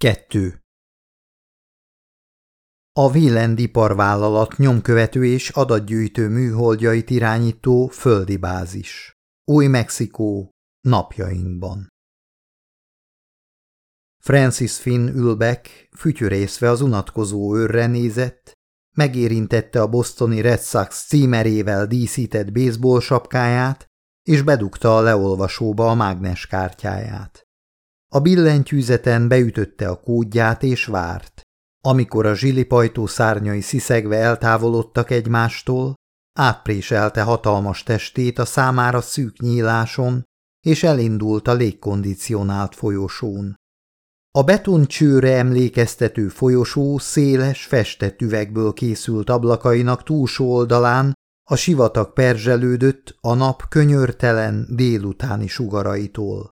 2. A Wieland iparvállalat nyomkövető és adatgyűjtő műholdjait irányító földi bázis. Új-Mexikó napjainkban. Francis Finn ülbek fütyörészve az unatkozó őrre nézett, megérintette a bostoni Red Sox címerével díszített baseball sapkáját, és bedugta a leolvasóba a mágnes kártyáját. A billentyűzeten beütötte a kódját és várt. Amikor a zsilipajtó szárnyai sziszegve eltávolodtak egymástól, átpréselte hatalmas testét a számára szűk nyíláson, és elindult a légkondicionált folyosón. A betoncsőre emlékeztető folyosó széles, festett üvegből készült ablakainak túlsó oldalán a sivatag perzselődött a nap könyörtelen délutáni sugaraitól.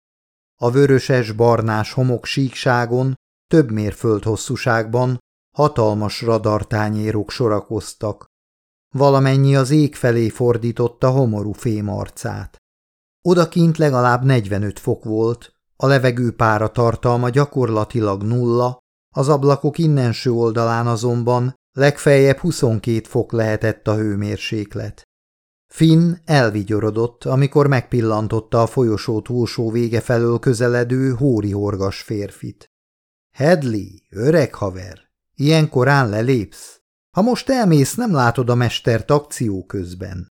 A vöröses-barnás homok síkságon, több mérföld hosszúságban hatalmas radartányérok sorakoztak. Valamennyi az ég felé fordította homorú fémarcát. Odakint legalább 45 fok volt, a levegő pára tartalma gyakorlatilag nulla, az ablakok innenső oldalán azonban legfeljebb 22 fok lehetett a hőmérséklet. Finn elvigyorodott, amikor megpillantotta a folyosó túlsó vége felől közeledő hóri-horgas férfit. Hedley, öreg haver, ilyen korán lelépsz? Ha most elmész, nem látod a mestert akció közben.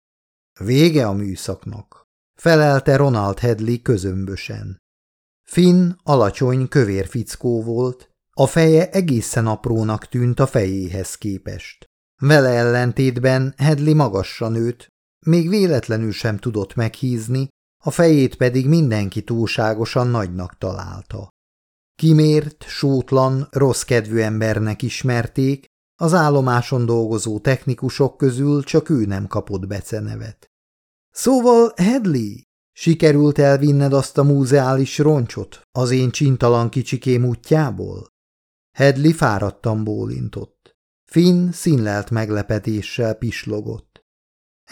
Vége a műszaknak, felelte Ronald Hedley közömbösen. Finn alacsony, kövér fickó volt, a feje egészen aprónak tűnt a fejéhez képest. Vele ellentétben Hedley magasra nőtt, még véletlenül sem tudott meghízni, a fejét pedig mindenki túlságosan nagynak találta. Kimért, sótlan, rossz kedvű embernek ismerték, az állomáson dolgozó technikusok közül csak ő nem kapott becenevet. Szóval, Hedley, sikerült elvinned azt a múzeális roncsot az én csintalan kicsikém útjából? Hedley fáradtan bólintott. Finn színlelt meglepetéssel pislogott.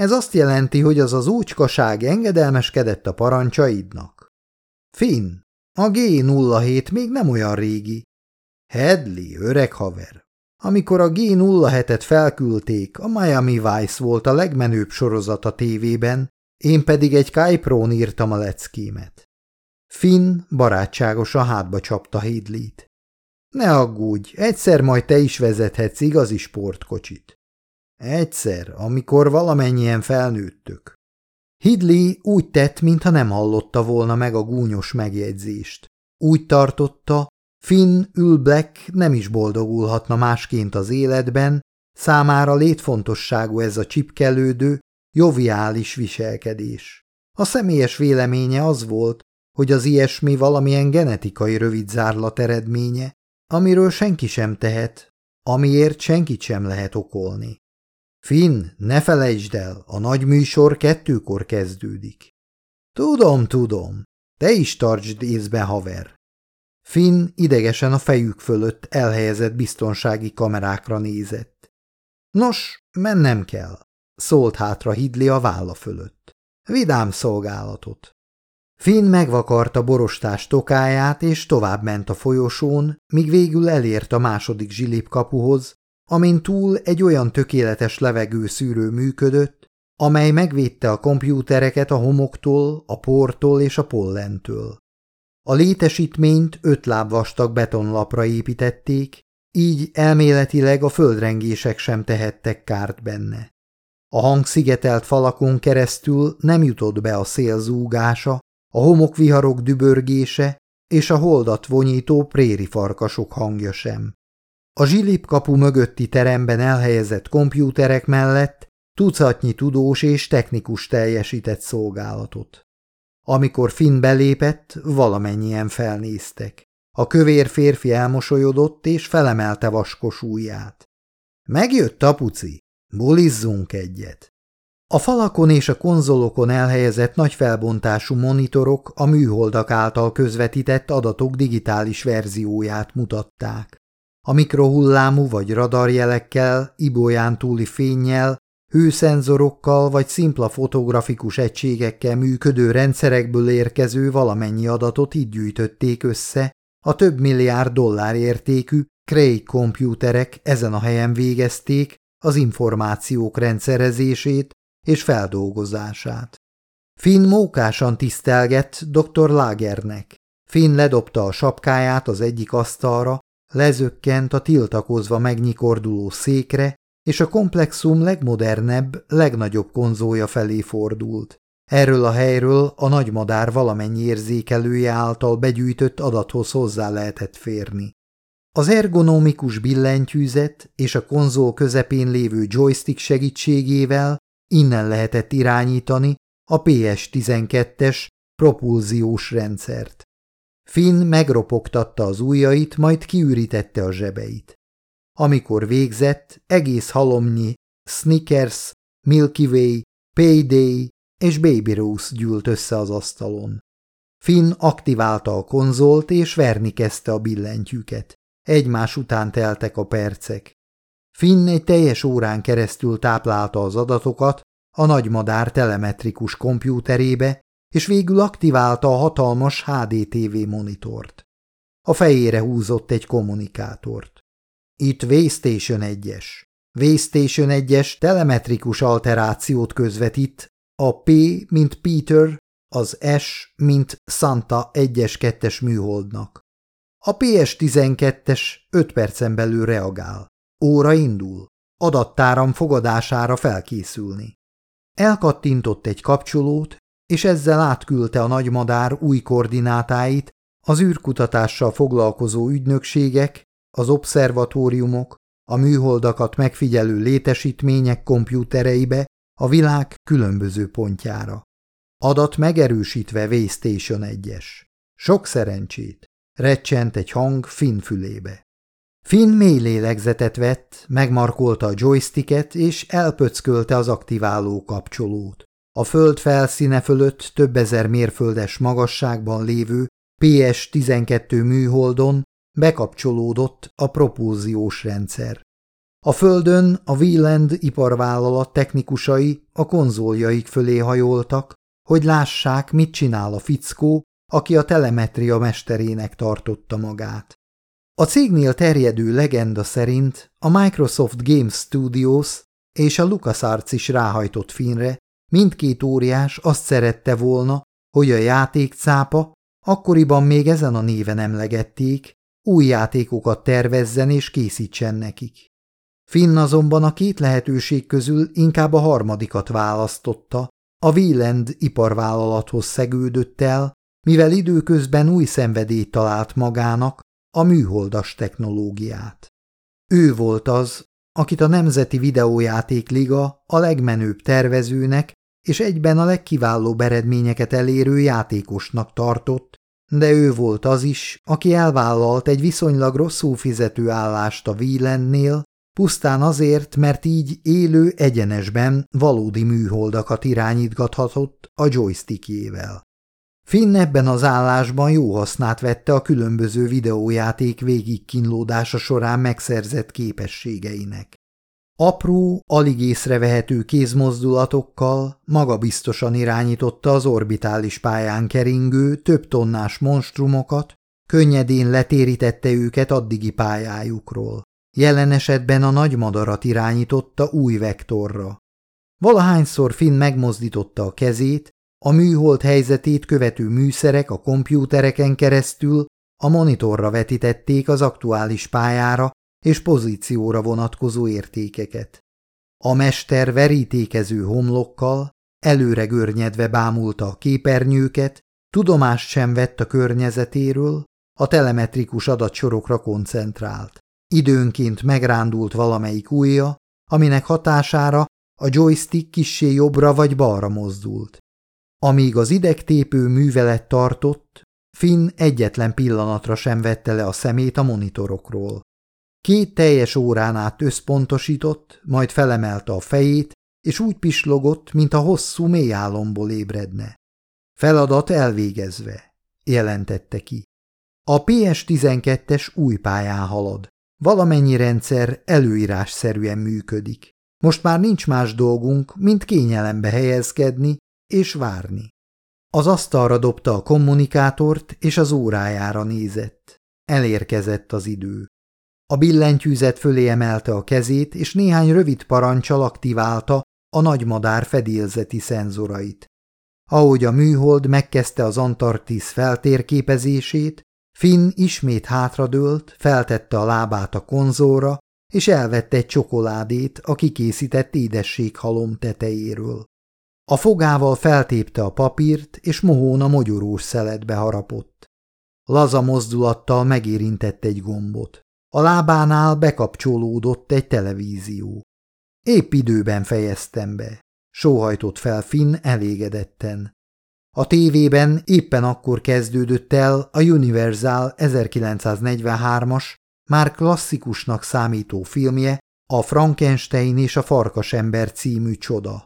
Ez azt jelenti, hogy az az úcskaság engedelmeskedett a parancsaidnak. Finn, a G07 még nem olyan régi. Hedley, öreg haver. Amikor a G07-et felküldték, a Miami Vice volt a legmenőbb sorozat a tévében, én pedig egy Kyprón írtam a leckémet. Finn barátságosan hátba csapta Hedley-t. Ne aggódj, egyszer majd te is vezethetsz igazi sportkocsit. Egyszer, amikor valamennyien felnőttök. Hidley úgy tett, mintha nem hallotta volna meg a gúnyos megjegyzést. Úgy tartotta, Finn Black nem is boldogulhatna másként az életben, számára létfontosságú ez a csipkelődő, joviális viselkedés. A személyes véleménye az volt, hogy az ilyesmi valamilyen genetikai rövidzárlat eredménye, amiről senki sem tehet, amiért senkit sem lehet okolni. Finn, ne felejtsd el, a nagy műsor kettőkor kezdődik. Tudom, tudom. Te is tartsd észbe, haver. Finn idegesen a fejük fölött elhelyezett biztonsági kamerákra nézett. Nos, mennem kell, szólt hátra Hidli a válla fölött. Vidám szolgálatot. Finn megvakarta borostás tokáját, és tovább ment a folyosón, míg végül elért a második zsilipkapuhoz, amin túl egy olyan tökéletes levegőszűrő működött, amely megvédte a kompjútereket a homoktól, a portól és a pollentől. A létesítményt öt láb vastag betonlapra építették, így elméletileg a földrengések sem tehettek kárt benne. A hangszigetelt falakon keresztül nem jutott be a szél zúgása, a homokviharok dübörgése és a holdat vonyító préri farkasok hangja sem. A zsilipkapu mögötti teremben elhelyezett kompjúterek mellett tucatnyi tudós és technikus teljesített szolgálatot. Amikor Finn belépett, valamennyien felnéztek. A kövér férfi elmosolyodott és felemelte vaskos ujját. Megjött apuci, bulizzunk egyet. A falakon és a konzolokon elhelyezett nagy felbontású monitorok a műholdak által közvetített adatok digitális verzióját mutatták. A mikrohullámú vagy radarjelekkel, ibolyán túli fényjel, hőszenzorokkal vagy szimpla fotografikus egységekkel működő rendszerekből érkező valamennyi adatot így gyűjtötték össze, A több milliárd dollár értékű Cray kompjúterek ezen a helyen végezték az információk rendszerezését és feldolgozását. Finn mókásan tisztelgett dr. Lagernek. Finn ledobta a sapkáját az egyik asztalra, lezökkent a tiltakozva megnyikorduló székre, és a komplexum legmodernebb, legnagyobb konzója felé fordult. Erről a helyről a nagymadár valamennyi érzékelője által begyűjtött adathoz hozzá lehetett férni. Az ergonomikus billentyűzet és a konzol közepén lévő joystick segítségével innen lehetett irányítani a PS-12-es propulziós rendszert. Finn megropogtatta az ujjait, majd kiürítette a zsebeit. Amikor végzett, egész halomnyi Snickers, Milky Way, Payday és Baby Rose gyűlt össze az asztalon. Finn aktiválta a konzolt, és verni kezdte a billentyűket. Egymás után teltek a percek. Finn egy teljes órán keresztül táplálta az adatokat a nagymadár telemetrikus kompjúterébe, és végül aktiválta a hatalmas HDTV monitort. A fejére húzott egy kommunikátort. Itt Waystation 1-es. Waystation 1-es telemetrikus alterációt közvetít, a P, mint Peter, az S, mint Santa 1-es 2-es műholdnak. A PS-12-es 5 percen belül reagál. Óra indul. Adattáram fogadására felkészülni. Elkattintott egy kapcsolót, és ezzel átküldte a nagymadár új koordinátáit az űrkutatással foglalkozó ügynökségek, az obszervatóriumok, a műholdakat megfigyelő létesítmények kompjútereibe a világ különböző pontjára. Adat megerősítve Waystation 1-es. Sok szerencsét! Recsent egy hang Finn fülébe. Finn mély lélegzetet vett, megmarkolta a joysticket és elpöckölte az aktiváló kapcsolót. A föld felszíne fölött több ezer mérföldes magasságban lévő PS-12 műholdon bekapcsolódott a propulziós rendszer. A földön a Wieland iparvállalat technikusai a konzoljaik fölé hajoltak, hogy lássák, mit csinál a fickó, aki a telemetria mesterének tartotta magát. A cégnél terjedő legenda szerint a Microsoft Games Studios és a LucasArts is ráhajtott finre, mindkét óriás azt szerette volna, hogy a játékcápa, akkoriban még ezen a néven emlegették, új játékokat tervezzen és készítsen nekik. Finn azonban a két lehetőség közül inkább a harmadikat választotta, a Wieland iparvállalathoz szegődött el, mivel időközben új szenvedélyt talált magának, a műholdas technológiát. Ő volt az, akit a Nemzeti Videójáték Liga a legmenőbb tervezőnek és egyben a legkiválóbb eredményeket elérő játékosnak tartott, de ő volt az is, aki elvállalt egy viszonylag rosszul fizető állást a Wielandnél, pusztán azért, mert így élő egyenesben valódi műholdakat irányítgathatott a joystickjével. Finn ebben az állásban jó hasznát vette a különböző videójáték végigkínlódása során megszerzett képességeinek. Apró, alig észrevehető kézmozdulatokkal magabiztosan irányította az orbitális pályán keringő több tonnás monstrumokat, könnyedén letérítette őket addigi pályájukról. Jelen esetben a nagy madarat irányította új vektorra. Valahányszor Finn megmozdította a kezét, a műhold helyzetét követő műszerek a kompjútereken keresztül a monitorra vetítették az aktuális pályára és pozícióra vonatkozó értékeket. A mester verítékező homlokkal, előre görnyedve bámulta a képernyőket, tudomást sem vett a környezetéről, a telemetrikus adatsorokra koncentrált. Időnként megrándult valamelyik ujja, aminek hatására a joystick kissé jobbra vagy balra mozdult. Amíg az idegtépő művelet tartott, Finn egyetlen pillanatra sem vette le a szemét a monitorokról. Két teljes órán át összpontosított, majd felemelte a fejét, és úgy pislogott, mint a hosszú mély álomból ébredne. Feladat elvégezve, jelentette ki. A PS-12-es új pályán halad. Valamennyi rendszer előírásszerűen működik. Most már nincs más dolgunk, mint kényelembe helyezkedni és várni. Az asztalra dobta a kommunikátort, és az órájára nézett. elérkezett az idő. A billentyűzet fölé emelte a kezét, és néhány rövid parancsal aktiválta a nagymadár fedélzeti szenzorait. Ahogy a műhold megkezdte az Antarktisz feltérképezését, Finn ismét hátradőlt, feltette a lábát a konzóra, és elvette egy csokoládét a kikészített édességhalom tetejéről. A fogával feltépte a papírt, és mohón a mogyorós szeletbe harapott. Laza mozdulattal megérintett egy gombot. A lábánál bekapcsolódott egy televízió. Épp időben fejeztem be. Sóhajtott fel Finn elégedetten. A tévében éppen akkor kezdődött el a Universal 1943-as, már klasszikusnak számító filmje, a Frankenstein és a Farkasember című csoda.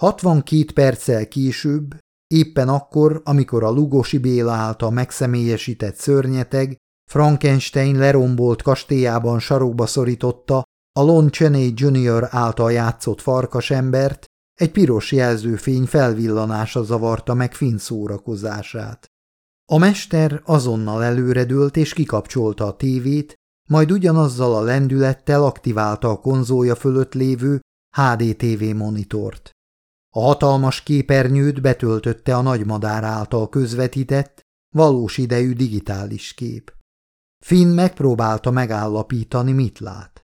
62 perccel később, éppen akkor, amikor a Lugosi Béla által megszemélyesített szörnyeteg Frankenstein lerombolt kastélyában sarokba szorította a Lon Chaney Jr. által játszott farkasembert, egy piros jelzőfény felvillanása zavarta meg Finn szórakozását. A mester azonnal előredőlt és kikapcsolta a tévét, majd ugyanazzal a lendülettel aktiválta a konzója fölött lévő HDTV monitort. A hatalmas képernyőt betöltötte a nagymadár által közvetített, valós idejű digitális kép. Finn megpróbálta megállapítani, mit lát.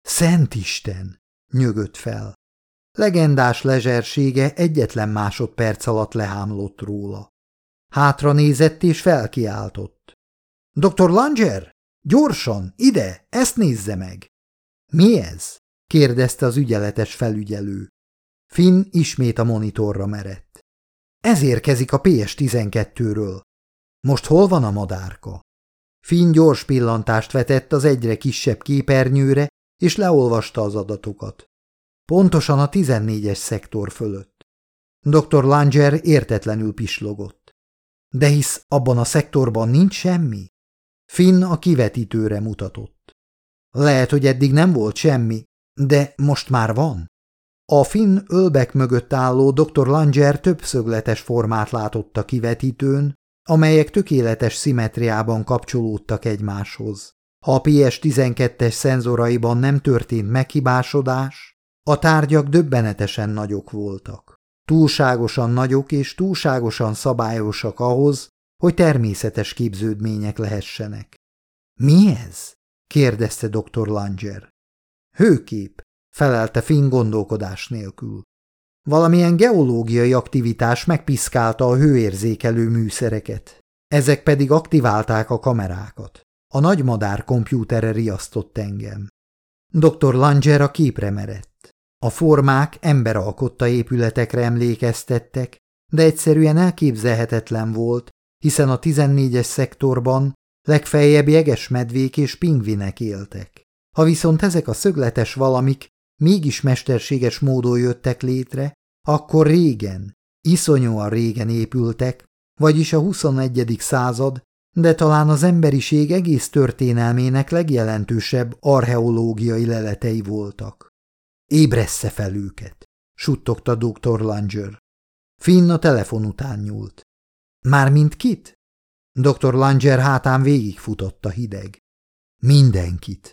Szent Isten! nyögött fel. Legendás lezsersége egyetlen másodperc alatt lehámlott róla. Hátra nézett és felkiáltott. – Dr. Langer, gyorsan, ide, ezt nézze meg! – Mi ez? – kérdezte az ügyeletes felügyelő. Finn ismét a monitorra merett. – Ez érkezik a PS-12-ről. Most hol van a madárka? Finn gyors pillantást vetett az egyre kisebb képernyőre, és leolvasta az adatokat. Pontosan a 14-es szektor fölött. Dr. Langer értetlenül pislogott. De hisz abban a szektorban nincs semmi? Finn a kivetítőre mutatott. Lehet, hogy eddig nem volt semmi, de most már van. A Finn ölbek mögött álló dr. Langer többszögletes formát látott a kivetítőn, amelyek tökéletes szimetriában kapcsolódtak egymáshoz. Ha a PS12-es szenzoraiban nem történt meghibásodás, a tárgyak döbbenetesen nagyok voltak. Túlságosan nagyok és túlságosan szabályosak ahhoz, hogy természetes képződmények lehessenek. – Mi ez? – kérdezte dr. Langer. – Hőkép – felelte Finn gondolkodás nélkül. Valamilyen geológiai aktivitás megpiszkálta a hőérzékelő műszereket. Ezek pedig aktiválták a kamerákat. A nagymadár kompjútere riasztott engem. Dr. Langer a képre merett. A formák emberalkotta épületekre emlékeztettek, de egyszerűen elképzelhetetlen volt, hiszen a 14-es szektorban legfeljebb jeges medvék és pingvinek éltek. Ha viszont ezek a szögletes valamik mégis mesterséges módon jöttek létre, akkor régen, iszonyúan régen épültek, vagyis a 21. század, de talán az emberiség egész történelmének legjelentősebb archeológiai leletei voltak. Ébressze fel őket, suttogta dr. Langer. Finn a telefon után nyúlt. Mármint kit? Dr. Langer hátán végigfutott a hideg. Mindenkit.